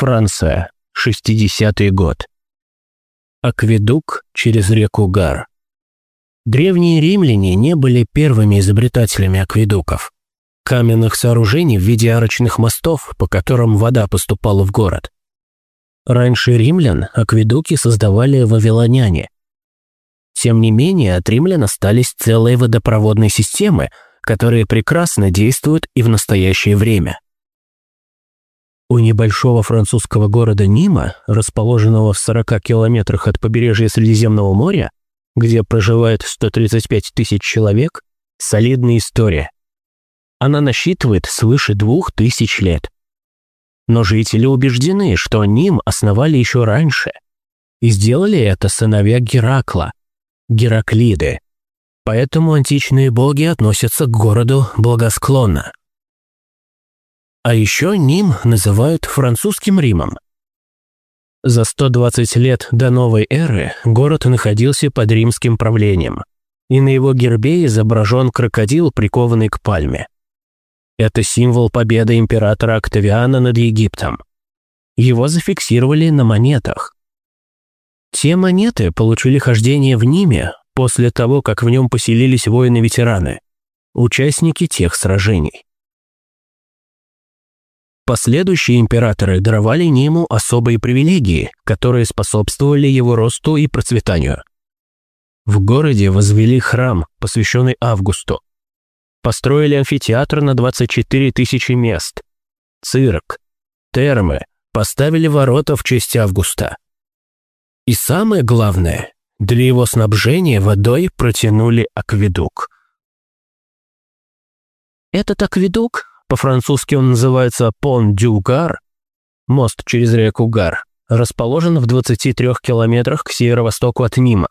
Франция, 60-й год. Акведук через реку Гар. Древние римляне не были первыми изобретателями акведуков. Каменных сооружений в виде арочных мостов, по которым вода поступала в город. Раньше римлян акведуки создавали вавилоняне. Тем не менее, от римлян остались целые водопроводные системы, которые прекрасно действуют и в настоящее время. У небольшого французского города Нима, расположенного в 40 километрах от побережья Средиземного моря, где проживает 135 тысяч человек, солидная история. Она насчитывает свыше двух тысяч лет. Но жители убеждены, что Ним основали еще раньше. И сделали это сыновья Геракла, Гераклиды. Поэтому античные боги относятся к городу благосклонно. А еще Ним называют французским Римом. За 120 лет до новой эры город находился под римским правлением, и на его гербе изображен крокодил, прикованный к пальме. Это символ победы императора Октавиана над Египтом. Его зафиксировали на монетах. Те монеты получили хождение в Ниме после того, как в нем поселились воины-ветераны, участники тех сражений. Последующие императоры даровали Ниму особые привилегии, которые способствовали его росту и процветанию. В городе возвели храм, посвященный Августу. Построили амфитеатр на 24 тысячи мест, цирк, термы, поставили ворота в честь Августа. И самое главное, для его снабжения водой протянули акведук. Этот акведук по-французски он называется Пон-Дю-Гар, мост через реку Гар, расположен в 23 километрах к северо-востоку от Нима.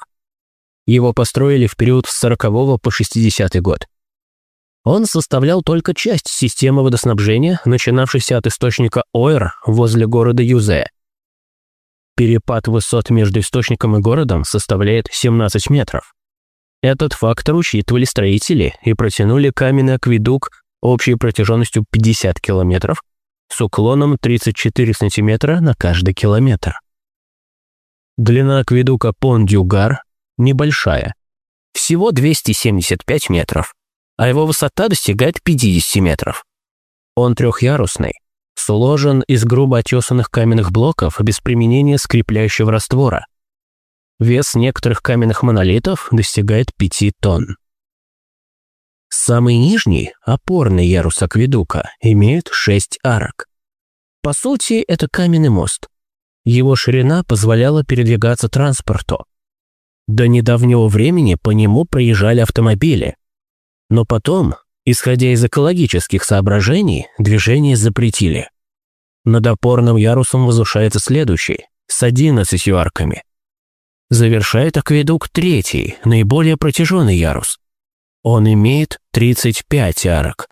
Его построили в период с 40 по 60 год. Он составлял только часть системы водоснабжения, начинавшейся от источника Ойр возле города Юзе. Перепад высот между источником и городом составляет 17 метров. Этот фактор учитывали строители и протянули каменный акведук общей протяженностью 50 километров с уклоном 34 сантиметра на каждый километр. Длина акведука Пон-Дюгар небольшая, всего 275 метров, а его высота достигает 50 метров. Он трехярусный, сложен из грубо отесанных каменных блоков без применения скрепляющего раствора. Вес некоторых каменных монолитов достигает 5 тонн. Самый нижний, опорный ярус акведука, имеет шесть арок. По сути, это каменный мост. Его ширина позволяла передвигаться транспорту. До недавнего времени по нему проезжали автомобили. Но потом, исходя из экологических соображений, движение запретили. Над опорным ярусом возвышается следующий, с 11 арками. Завершает акведук третий, наиболее протяженный ярус, он имеет 35 арок.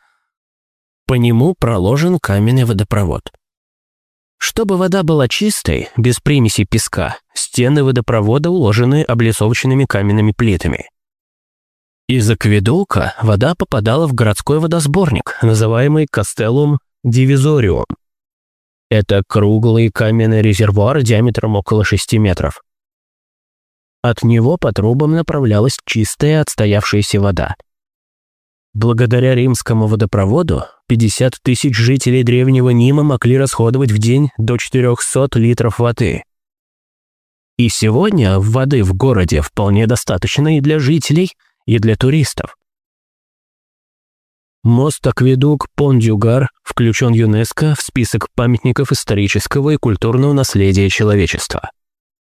По нему проложен каменный водопровод. Чтобы вода была чистой, без примеси песка, стены водопровода уложены облицовочными каменными плитами. Из акведука вода попадала в городской водосборник, называемый Кастеллум Дивизориум. Это круглый каменный резервуар диаметром около 6 метров. От него по трубам направлялась чистая отстоявшаяся вода. Благодаря римскому водопроводу 50 тысяч жителей древнего Нима могли расходовать в день до 400 литров воды. И сегодня воды в городе вполне достаточно и для жителей, и для туристов. Мост-акведук Пондюгар включен ЮНЕСКО в список памятников исторического и культурного наследия человечества.